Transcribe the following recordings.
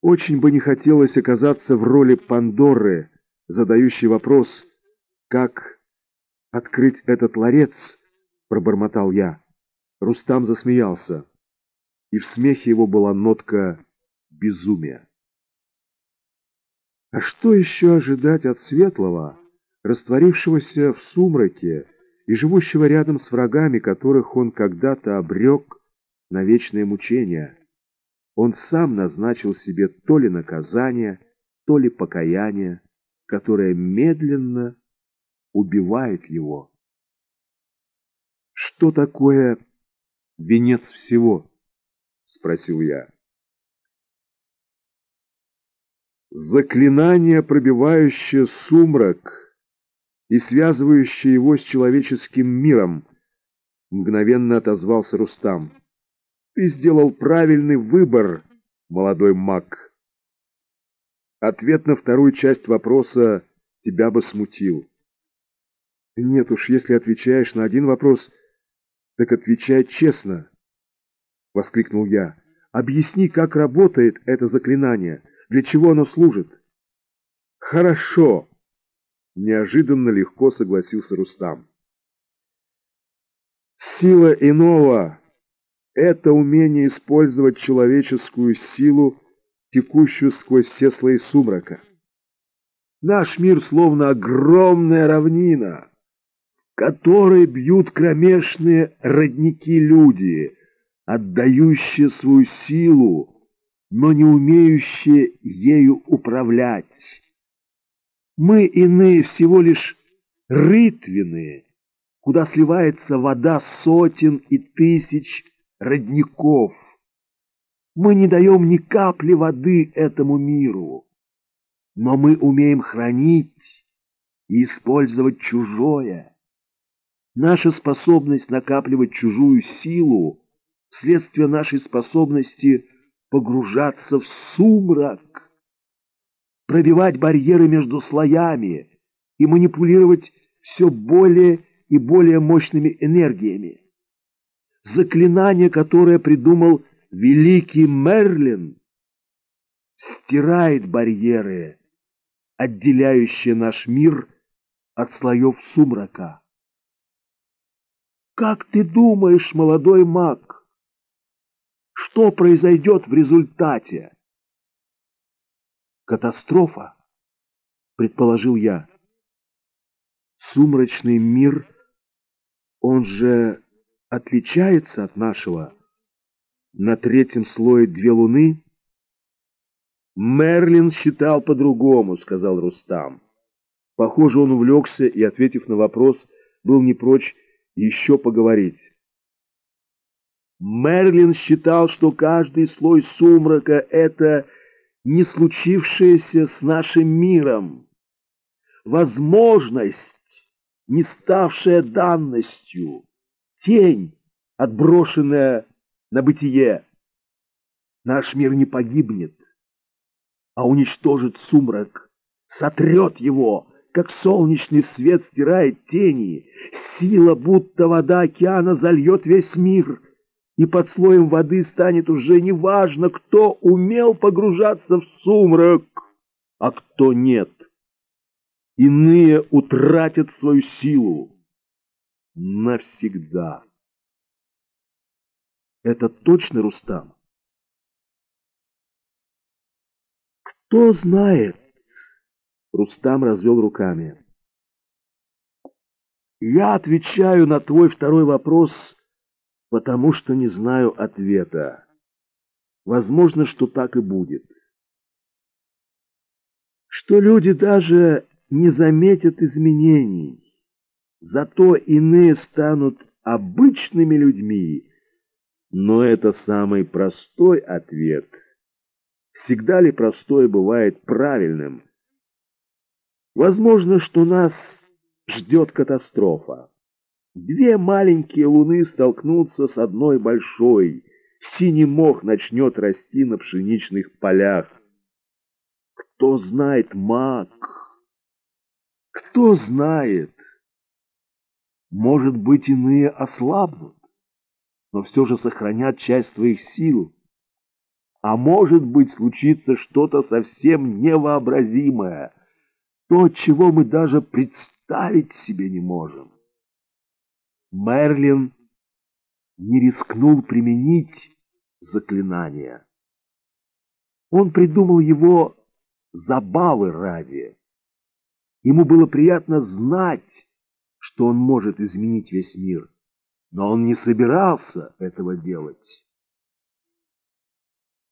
Очень бы не хотелось оказаться в роли Пандоры, задающей вопрос, как открыть этот ларец, пробормотал я. Рустам засмеялся, и в смехе его была нотка безумия. А что еще ожидать от светлого, растворившегося в сумраке и живущего рядом с врагами, которых он когда-то обрек на вечное мучение? Он сам назначил себе то ли наказание, то ли покаяние, которое медленно убивает его. Что такое венец всего? Спросил я. Заклинание, пробивающее сумрак и связывающее его с человеческим миром, мгновенно отозвался Рустам. Ты сделал правильный выбор, молодой маг. Ответ на вторую часть вопроса тебя бы смутил. Нет уж, если отвечаешь на один вопрос, так отвечай честно, — воскликнул я. Объясни, как работает это заклинание, для чего оно служит. Хорошо, — неожиданно легко согласился Рустам. Сила иного это умение использовать человеческую силу, текущую сквозь все слои сумрака. Наш мир словно огромная равнина, в которой бьют кромешные родники-люди, отдающие свою силу, но не умеющие ею управлять. Мы иные всего лишь рытвины, куда сливается вода сотен и тысяч родников. Мы не даем ни капли воды этому миру, но мы умеем хранить и использовать чужое. Наша способность накапливать чужую силу – следствие нашей способности погружаться в сумрак, пробивать барьеры между слоями и манипулировать все более и более мощными энергиями заклинание, которое придумал великий Мерлин, стирает барьеры, отделяющие наш мир от слоев сумрака. Как ты думаешь, молодой маг, что произойдет в результате? Катастрофа, предположил я. Сумрачный мир, он же отличается от нашего. На третьем слое две луны. Мерлин считал по-другому, сказал Рустам. Похоже, он увлекся и, ответив на вопрос, был не прочь еще поговорить. Мерлин считал, что каждый слой сумрака — это не случившееся с нашим миром. Возможность, не ставшая данностью тень, отброшенная на бытие. Наш мир не погибнет, а уничтожит сумрак, сотрет его, как солнечный свет стирает тени. Сила, будто вода океана, зальет весь мир, и под слоем воды станет уже неважно, кто умел погружаться в сумрак, а кто нет. Иные утратят свою силу навсегда. Это точно Рустам? Кто знает? Рустам развел руками. Я отвечаю на твой второй вопрос, потому что не знаю ответа. Возможно, что так и будет. Что люди даже не заметят изменений. Зато иные станут обычными людьми. Но это самый простой ответ. Всегда ли простое бывает правильным? Возможно, что нас ждет катастрофа. Две маленькие луны столкнутся с одной большой. Синий мох начнет расти на пшеничных полях. Кто знает маг? Кто знает? Может быть, иные ослабнут, но все же сохранят часть своих сил. А может быть, случится что-то совсем невообразимое, то, чего мы даже представить себе не можем. Мерлин не рискнул применить заклинание. Он придумал его забавы ради. Ему было приятно знать, что он может изменить весь мир, но он не собирался этого делать.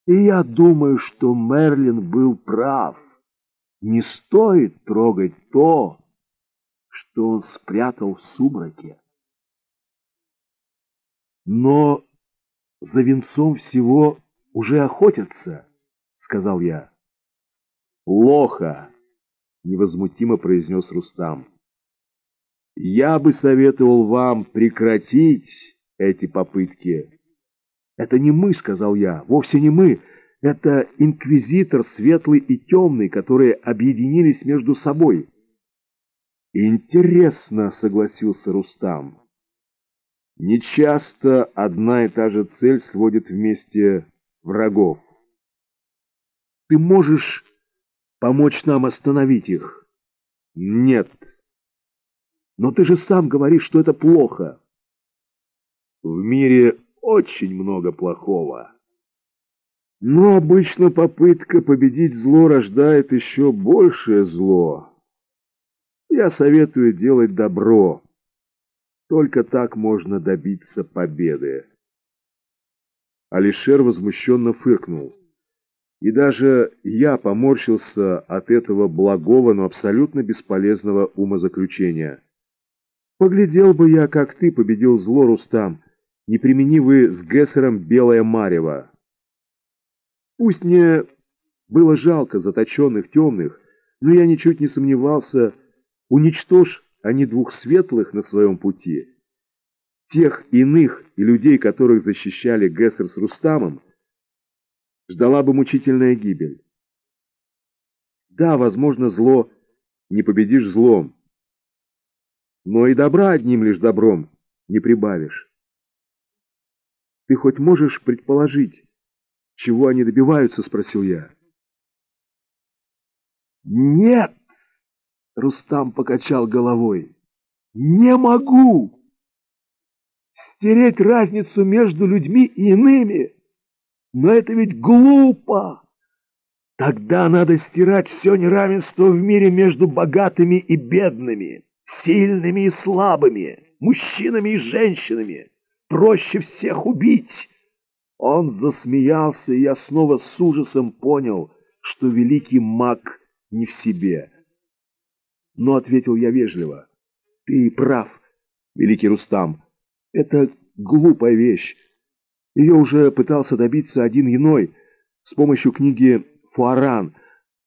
И я думаю, что Мерлин был прав. Не стоит трогать то, что он спрятал в сумраке. Но за венцом всего уже охотятся, сказал я. Плохо, невозмутимо произнес Рустам. Я бы советовал вам прекратить эти попытки. Это не мы, сказал я, вовсе не мы. Это инквизитор светлый и темный, которые объединились между собой. Интересно, согласился Рустам. Нечасто одна и та же цель сводит вместе врагов. Ты можешь помочь нам остановить их? Нет. Но ты же сам говоришь, что это плохо. В мире очень много плохого. Но обычно попытка победить зло рождает еще большее зло. Я советую делать добро. Только так можно добиться победы. Алишер возмущенно фыркнул. И даже я поморщился от этого благого, но абсолютно бесполезного умозаключения. Поглядел бы я, как ты победил зло, Рустам, не примени с Гессером белое марево. Пусть мне было жалко заточенных темных, но я ничуть не сомневался, уничтожь они двух светлых на своем пути. Тех иных и людей, которых защищали Гессер с Рустамом, ждала бы мучительная гибель. Да, возможно, зло не победишь злом, но и добра одним лишь добром не прибавишь. Ты хоть можешь предположить, чего они добиваются, спросил я. Нет, Рустам покачал головой. Не могу стереть разницу между людьми и иными. Но это ведь глупо. Тогда надо стирать все неравенство в мире между богатыми и бедными, сильными и слабыми, мужчинами и женщинами. Проще всех убить. Он засмеялся, и я снова с ужасом понял, что великий маг не в себе. Но ответил я вежливо. Ты прав, великий Рустам. Это глупая вещь. Ее уже пытался добиться один иной с помощью книги «Фуаран».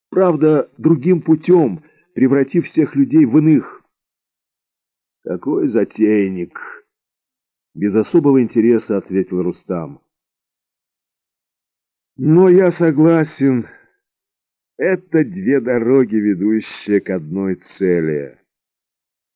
Правда, другим путем, превратив всех людей в иных. Какой затейник! Без особого интереса ответил Рустам. Но я согласен. Это две дороги, ведущие к одной цели.